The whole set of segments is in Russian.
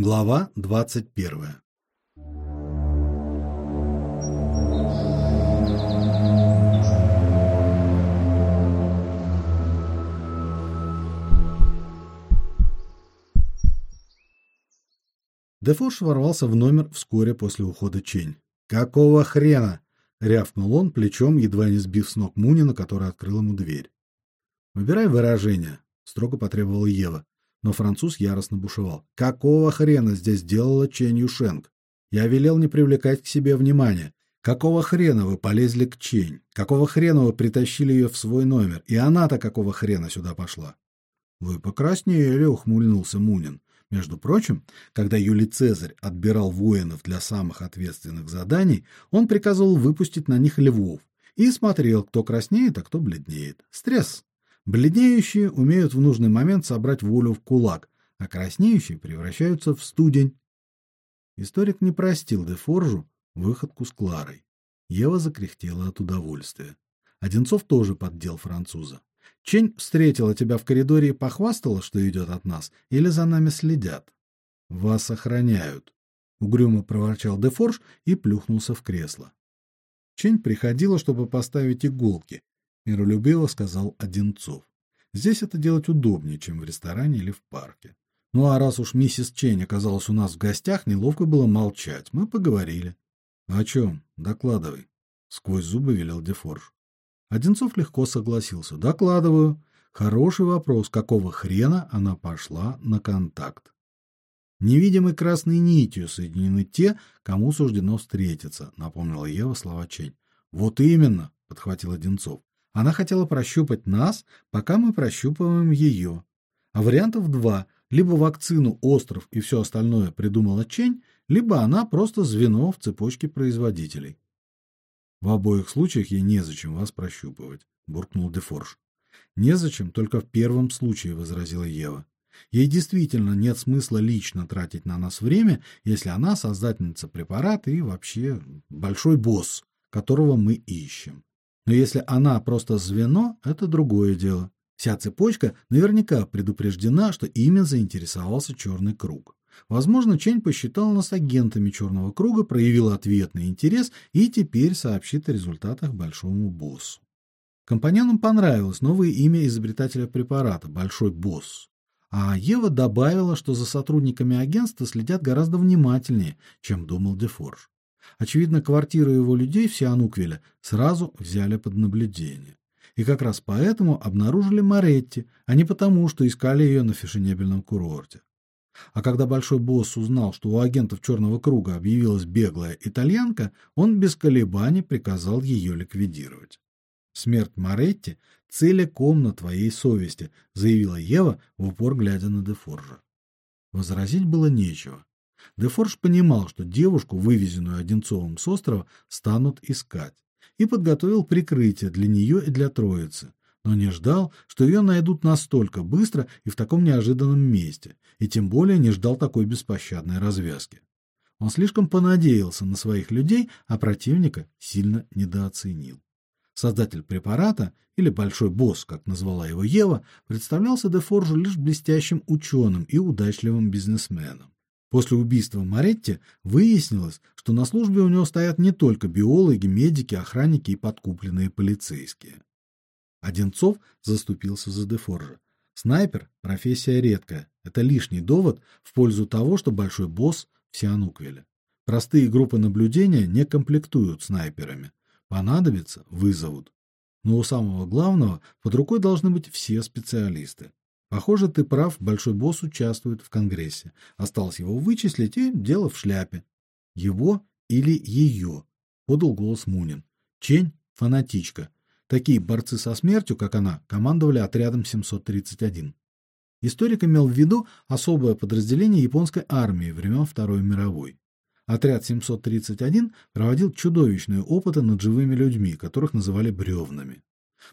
Глава двадцать первая. Дефорж ворвался в номер вскоре после ухода Чень. "Какого хрена?" рявкнул он плечом, едва не сбив с ног Мунина, который открыл ему дверь. "Выбирай выражение", строго потребовала Ева но француз яростно бушевал. Какого хрена здесь делала Чен Юшенг? Я велел не привлекать к себе внимания. Какого хрена вы полезли к Чень? Какого хрена вы притащили ее в свой номер? И она-то какого хрена сюда пошла? Вы покраснели, ухмыльнулся Мунин. Между прочим, когда Юлий Цезарь отбирал воинов для самых ответственных заданий, он приказывал выпустить на них львов и смотрел, кто краснеет, а кто бледнеет. Стресс. Бледнеющие умеют в нужный момент собрать волю в кулак, а краснеющие превращаются в студень. Историк не простил Дефоржу выходку с Кларой. Ева закряхтела от удовольствия. Одинцов тоже поддел француза. Чень встретила тебя в коридоре и похвастала, что идет от нас, или за нами следят? Вас охраняют, угрюмо проворчал Дефорж и плюхнулся в кресло. Чень приходила, чтобы поставить иголки, миролюбиво сказал Одинцов. Здесь это делать удобнее, чем в ресторане или в парке. Ну а раз уж миссис Чень оказалась у нас в гостях, неловко было молчать. Мы поговорили. О чем? Докладывай, сквозь зубы велел Дефорж. Одинцов легко согласился. Докладываю. Хороший вопрос, какого хрена она пошла на контакт? Невидимой красной нитью соединены те, кому суждено встретиться, напомнила Ева слова Чень. Вот именно, подхватил Одинцов. Она хотела прощупать нас, пока мы прощупываем ее. А вариантов два: либо вакцину Остров и все остальное придумала Чень, либо она просто звено в цепочке производителей. В обоих случаях ей незачем вас прощупывать, буркнул Дефорж. Незачем только в первом случае, возразила Ева. Ей действительно нет смысла лично тратить на нас время, если она создательница препарата и вообще большой босс, которого мы ищем. Но если она просто звено, это другое дело. Вся цепочка наверняка предупреждена, что ими заинтересовался черный круг. Возможно, Чень посчитал нас агентами черного круга, проявил ответный интерес и теперь сообщит о результатах большому боссу. Компаньонам понравилось новое имя изобретателя препарата Большой босс. А Ева добавила, что за сотрудниками агентства следят гораздо внимательнее, чем думал Дефорж. Очевидно, квартиру его людей в Сиануквиле сразу взяли под наблюдение. И как раз поэтому обнаружили Маретти, а не потому, что искали ее на фешенебельном курорте. А когда большой босс узнал, что у агентов Черного круга объявилась беглая итальянка, он без колебаний приказал ее ликвидировать. Смерть Маретти целиком на твоей совести, заявила Ева, в упор глядя на Дефоржа. Возразить было нечего. Дефорж понимал, что девушку, вывезенную Одинцовым с острова, станут искать, и подготовил прикрытие для нее и для троицы, но не ждал, что ее найдут настолько быстро и в таком неожиданном месте, и тем более не ждал такой беспощадной развязки. Он слишком понадеялся на своих людей, а противника сильно недооценил. Создатель препарата, или большой босс, как назвала его Ева, представлялся Дефоржу лишь блестящим ученым и удачливым бизнесменом. После убийства Маретти выяснилось, что на службе у него стоят не только биологи, медики, охранники и подкупленные полицейские. Одинцов заступился за Дефоржа. Снайпер профессия редкая. Это лишний довод в пользу того, что большой босс в. Простые группы наблюдения не комплектуют снайперами. Понадобится вызовут. Но у самого главного под рукой должны быть все специалисты. Похоже, ты прав, большой босс участвует в конгрессе. Осталось его вычислить, и дело в шляпе. Его или ее, подал голос Мунин. Чень фанатичка. Такие борцы со смертью, как она, командовали отрядом 731. Историк имел в виду особое подразделение японской армии времен Второй мировой. Отряд 731 проводил чудовищные опыты над живыми людьми, которых называли бревнами.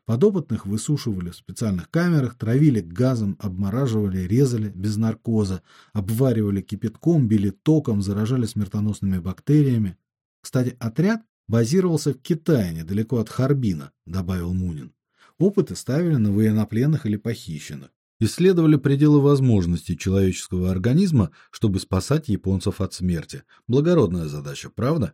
Подопытных высушивали в специальных камерах, травили газом, обмораживали, резали без наркоза, обваривали кипятком, били током, заражали смертоносными бактериями. Кстати, отряд базировался в Китае, недалеко от Харбина, добавил Мунин. Опыты ставили на военнопленных или похищенных. исследовали пределы возможностей человеческого организма, чтобы спасать японцев от смерти. Благородная задача, правда?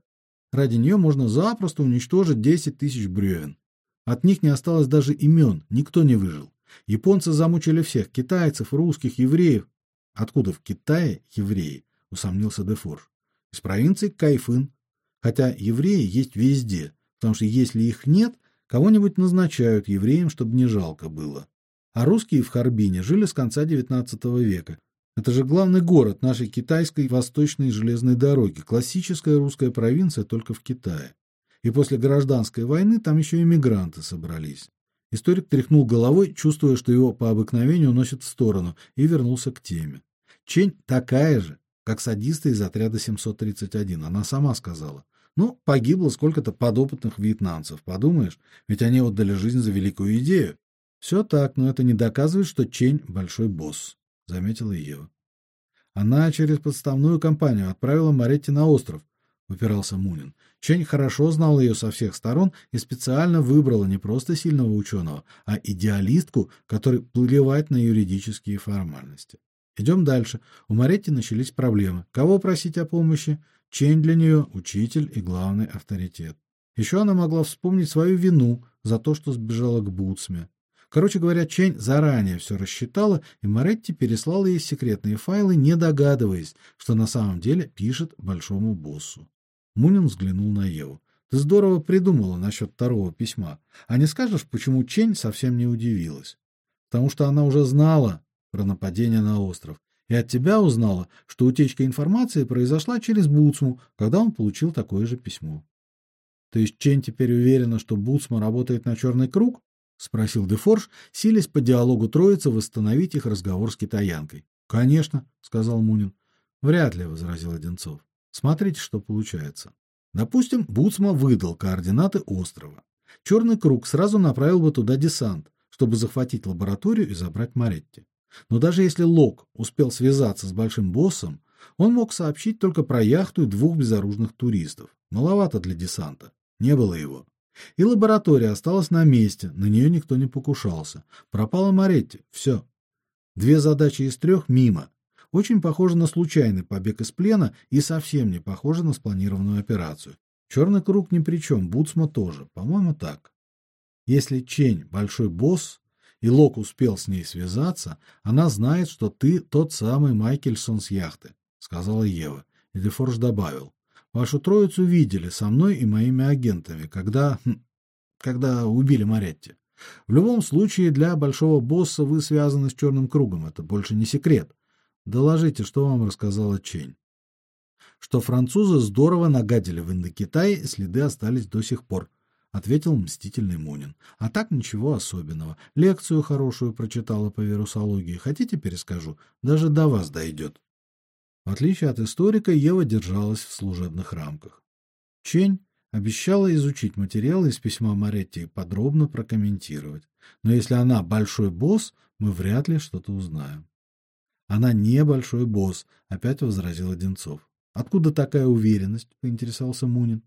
Ради нее можно запросто уничтожить 10 тысяч бревен. От них не осталось даже имен, никто не выжил. Японцы замучили всех китайцев, русских, евреев. Откуда в Китае евреи? усомнился Дефорж. Из провинции Кайфын. Хотя евреи есть везде, потому что если их нет, кого-нибудь назначают евреям, чтобы не жалко было. А русские в Харбине жили с конца XIX века. Это же главный город нашей китайской восточной железной дороги, классическая русская провинция только в Китае. И после гражданской войны там еще иммигранты собрались. Историк тряхнул головой, чувствуя, что его по обыкновению уносит в сторону, и вернулся к теме. Чень такая же, как садисты из отряда 731, она сама сказала. Ну, погибло сколько-то подопытных вьетнамцев, подумаешь, ведь они отдали жизнь за великую идею. Все так, но это не доказывает, что Чень большой босс, заметила Ева. Она через подставную компанию отправила Маретти на остров, упирался Мунин. Чень хорошо знал ее со всех сторон и специально выбрала не просто сильного ученого, а идеалистку, которой плевать на юридические формальности. Идем дальше. У Маретти начались проблемы. Кого просить о помощи? Чень для нее учитель и главный авторитет. Еще она могла вспомнить свою вину за то, что сбежала к Буцме. Короче говоря, Чень заранее все рассчитала, и Маретти переслала ей секретные файлы, не догадываясь, что на самом деле пишет большому боссу. Мунин взглянул на Еву. Ты здорово придумала насчет второго письма. А не скажешь, почему Чень совсем не удивилась? Потому что она уже знала про нападение на остров и от тебя узнала, что утечка информации произошла через Буцму, когда он получил такое же письмо. То есть Чен теперь уверена, что Буцма работает на черный круг? спросил Дефорж, силясь по диалогу троицы восстановить их разговор с китаянкой. Конечно, сказал Мунин. Вряд ли, возразил Одинцов. Смотрите, что получается. Допустим, Буцма выдал координаты острова. Черный круг сразу направил бы туда десант, чтобы захватить лабораторию и забрать Маретти. Но даже если Лок успел связаться с большим боссом, он мог сообщить только про яхту и двух безоружных туристов. Маловато для десанта. Не было его. И лаборатория осталась на месте, на нее никто не покушался. Пропала Маретти. Все. Две задачи из трех мимо. Очень похоже на случайный побег из плена и совсем не похоже на спланированную операцию. Черный круг ни при чем, Буцма тоже. По-моему, так. Если Чень большой босс, и Лок успел с ней связаться, она знает, что ты тот самый Майкельсон с яхты, сказала Ева. И Дефорж добавил: Вашу троицу видели со мной и моими агентами, когда хм, когда убили Маретти. В любом случае для большого босса вы связаны с черным кругом, это больше не секрет. Доложите, что вам рассказала Чень. Что французы здорово нагадили в Индокитае, следы остались до сих пор ответил мстительный Мунин. А так ничего особенного. Лекцию хорошую прочитала по вирусологии. Хотите, перескажу? Даже до вас дойдет. В отличие от историка, Ева держалась в служебных рамках. Чень обещала изучить материалы из письма Маретти и подробно прокомментировать. Но если она большой босс, мы вряд ли что-то узнаем. Она не большой босс, опять возразил Одинцов. Откуда такая уверенность? поинтересовался Мунин.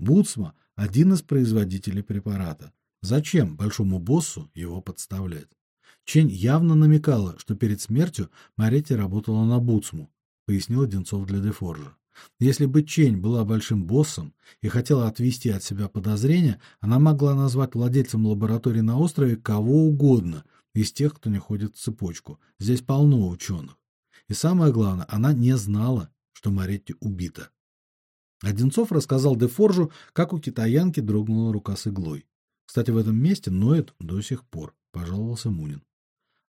Буцма один из производителей препарата. Зачем большому боссу его подставлять? Чень явно намекала, что перед смертью Маретти работала на Буцму, пояснил Одинцов для Дефоржа. Если бы Чень была большим боссом и хотела отвести от себя подозрения, она могла назвать владельцем лаборатории на острове кого угодно из тех, кто не ходит в цепочку. Здесь полно ученых. И самое главное, она не знала, что Маретти убита. Одинцов рассказал Дефоржу, как у китаянки дрогнула рука с иглой. Кстати, в этом месте ноет до сих пор, пожаловался Мунин.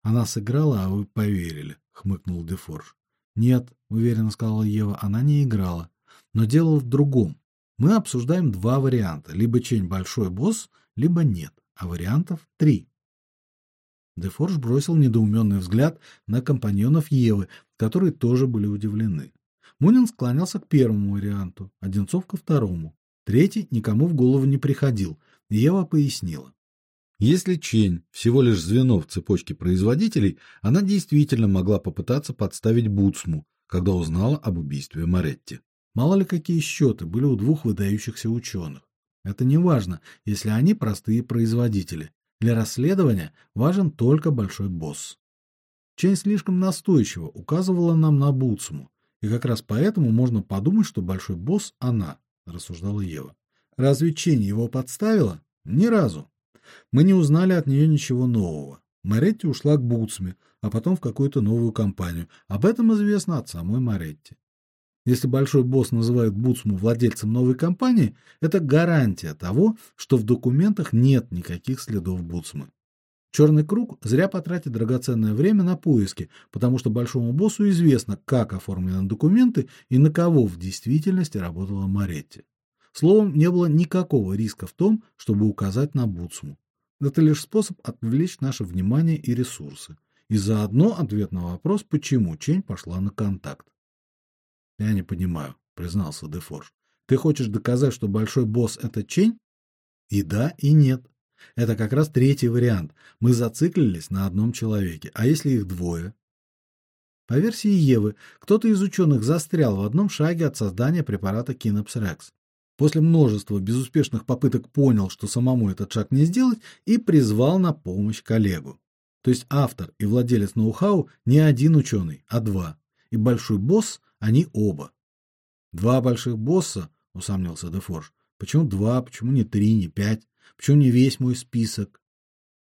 Она сыграла, а вы поверили, хмыкнул Дефорж. Нет, уверенно сказала Ева, она не играла, но дело в другом. Мы обсуждаем два варианта: либо Чень большой босс, либо нет, а вариантов три. Дефорж бросил недоуменный взгляд на компаньонов Евы, которые тоже были удивлены. Мунин склонялся к первому варианту, Одинцов ко второму. Третий никому в голову не приходил. Ева пояснила. Если Чень всего лишь звено в цепочке производителей, она действительно могла попытаться подставить Буцму, когда узнала об убийстве Маретти. Мало ли какие счеты были у двух выдающихся ученых. Это не важно, если они простые производители. Для расследования важен только большой босс. Чейн слишком настойчиво указывала нам на Буцму, и как раз поэтому можно подумать, что большой босс она, рассуждала Ева. Разве Чейн его подставила? Ни разу. Мы не узнали от нее ничего нового. Маретти ушла к Буцме, а потом в какую-то новую компанию. Об этом известно от самой Маретти. Если большой босс называет Буцму владельцем новой компании, это гарантия того, что в документах нет никаких следов Буцмы. Черный круг зря потратит драгоценное время на поиски, потому что большому боссу известно, как оформлены документы и на кого в действительности работала Маретти. Словом, не было никакого риска в том, чтобы указать на Буцму. Это лишь способ отвлечь наше внимание и ресурсы. И заодно ответ на вопрос, почему Чень пошла на контакт. Я не понимаю, признался Дефорж. Ты хочешь доказать, что большой босс это Чень? И да, и нет. Это как раз третий вариант. Мы зациклились на одном человеке. А если их двое? По версии Евы, кто-то из ученых застрял в одном шаге от создания препарата Кинопс Рекс. После множества безуспешных попыток понял, что самому этот шаг не сделать, и призвал на помощь коллегу. То есть автор и владелец ноу-хау не один ученый, а два. И большой босс они оба. Два больших босса, усомнился Дефорж. Почему два, почему не три, не пять? Почему не весь мой список?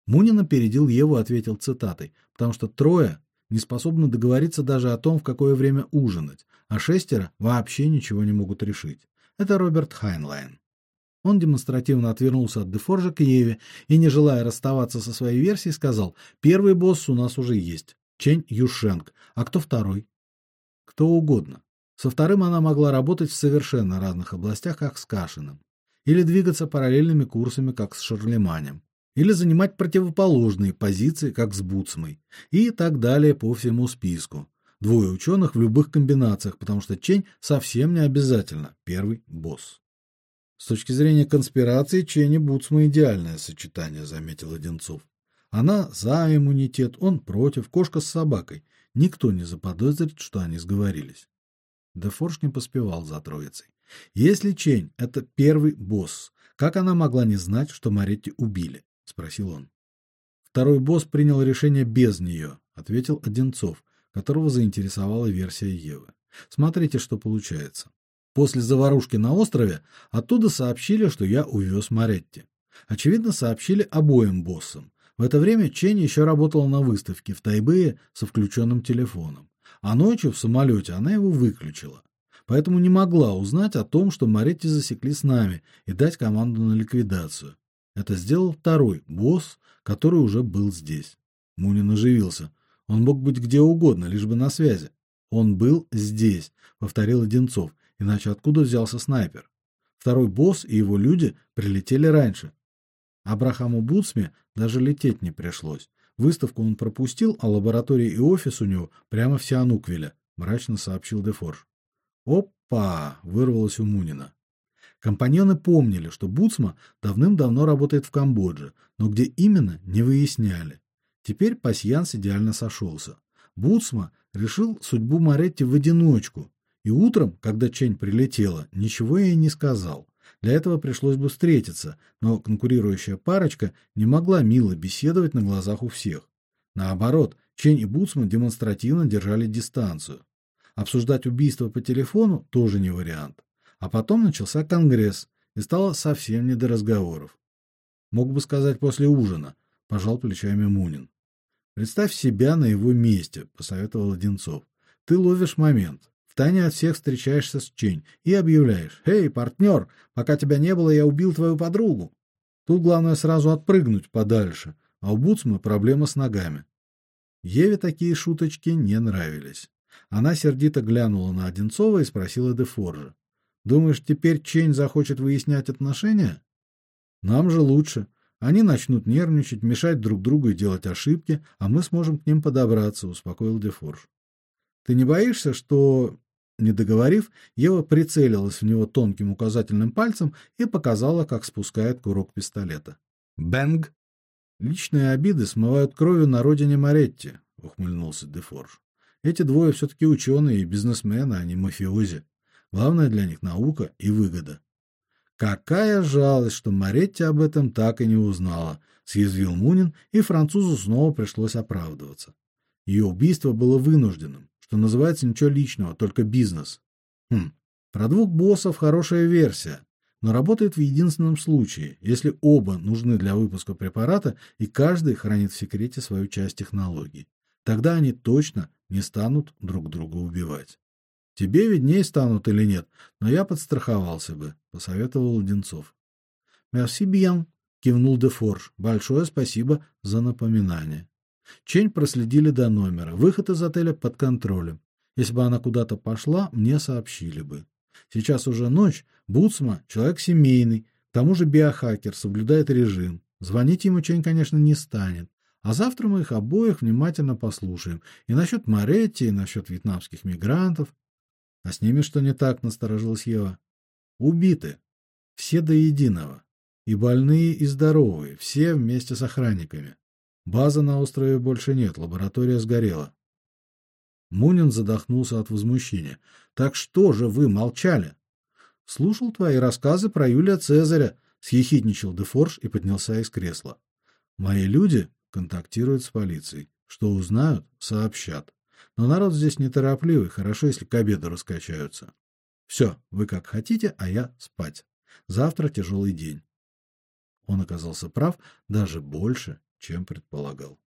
Мунин опередил Еву, ответил цитатой, потому что трое не способны договориться даже о том, в какое время ужинать, а шестеро вообще ничего не могут решить. Это Роберт Хайнлайн. Он демонстративно отвернулся от Дефоржа к Еве и, не желая расставаться со своей версией, сказал: "Первый босс у нас уже есть, Чень Юшенг. А кто второй?" "Кто угодно. Со вторым она могла работать в совершенно разных областях, как с Кашиным, или двигаться параллельными курсами, как с Шарлеманем, или занимать противоположные позиции, как с Буцмой, и так далее по всему списку. Двое ученых в любых комбинациях, потому что Чень совсем не обязательно первый босс. С точки зрения конспирации Чень и Буцма идеальное сочетание, заметил Одинцов. Она за иммунитет, он против, кошка с собакой. Никто не заподозрит, что они сговорились. Дефорж не поспевал за троицей. Если Чень это первый босс, как она могла не знать, что Маретти убили? спросил он. Второй босс принял решение без нее», — ответил Одинцов которого заинтересовала версия Евы. Смотрите, что получается. После заварушки на острове оттуда сообщили, что я увез Маретти. Очевидно, сообщили обоим боссам. В это время Чен еще работала на выставке в Тайбэе со включенным телефоном, а ночью в самолете она его выключила. Поэтому не могла узнать о том, что Маретти засекли с нами и дать команду на ликвидацию. Это сделал второй босс, который уже был здесь. Мунин оживился. Он мог быть где угодно, лишь бы на связи. Он был здесь, повторил Одинцов. Иначе откуда взялся снайпер? Второй босс и его люди прилетели раньше. Абрахаму Буцме даже лететь не пришлось. Выставку он пропустил, а лаборатория и офис у него прямо в Сиануквиле, мрачно сообщил Дефорж. Опа, вырвалось у Мунина. Компаньоны помнили, что Буцма давным-давно работает в Камбодже, но где именно не выясняли. Теперь пасьянс идеально сошелся. Буцма решил судьбу Маретти в одиночку, и утром, когда Чень прилетела, ничего ей не сказал. Для этого пришлось бы встретиться, но конкурирующая парочка не могла мило беседовать на глазах у всех. Наоборот, Чень и Буцман демонстративно держали дистанцию. Обсуждать убийство по телефону тоже не вариант. А потом начался конгресс, и стало совсем не до разговоров. Мог бы сказать после ужина, пожал плечами Мунин. Представь себя на его месте, посоветовал Одинцов. Ты ловишь момент. Втайне от всех встречаешься с Чень и объявляешь: "Эй, партнер, пока тебя не было, я убил твою подругу". Тут главное сразу отпрыгнуть подальше, а у Буцма проблема с ногами. Еве такие шуточки не нравились. Она сердито глянула на Одинцова и спросила Дефоржа: "Думаешь, теперь Чень захочет выяснять отношения? Нам же лучше. Они начнут нервничать, мешать друг другу и делать ошибки, а мы сможем к ним подобраться, успокоил Дефорж. Ты не боишься, что не договорив, Ева прицелилась в него тонким указательным пальцем и показала, как спускает курок пистолета. Бэнг. Личные обиды смывают кровью на родине Маретти, ухмыльнулся Дефорж. Эти двое все таки ученые и бизнесмены, а не мафиози. Главное для них наука и выгода. Какая жалость, что Маретти об этом так и не узнала, съязвил Мунин, и французу снова пришлось оправдываться. Ее убийство было вынужденным, что называется ничего личного, только бизнес. Хм. Про двух боссов хорошая версия, но работает в единственном случае, если оба нужны для выпуска препарата и каждый хранит в секрете свою часть технологии. Тогда они точно не станут друг друга убивать. Тебе виднее станут или нет, но я подстраховался бы, посоветовал Леденцов. Merci bien, кивнул Дефорж. Большое спасибо за напоминание. Чень проследили до номера. Выход из отеля под контролем. Если бы она куда-то пошла, мне сообщили бы. Сейчас уже ночь, Буцма человек семейный, к тому же биохакер, соблюдает режим. Звонить ему Чень, конечно, не станет. А завтра мы их обоих внимательно послушаем. И насчет Моретти, и насчет вьетнамских мигрантов. А с ними что не так, насторожилась Ева. Убиты. Все до единого. И больные, и здоровые, все вместе с охранниками. Базы на острове больше нет, лаборатория сгорела. Мунин задохнулся от возмущения. Так что же вы молчали? Слушал твои рассказы про Юлия Цезаря, съехидничал Дефорж и поднялся из кресла. Мои люди контактируют с полицией. Что узнают, сообщат. Но народ здесь неторопливый, хорошо, если к обеду раскачаются. Все, вы как хотите, а я спать. Завтра тяжелый день. Он оказался прав даже больше, чем предполагал.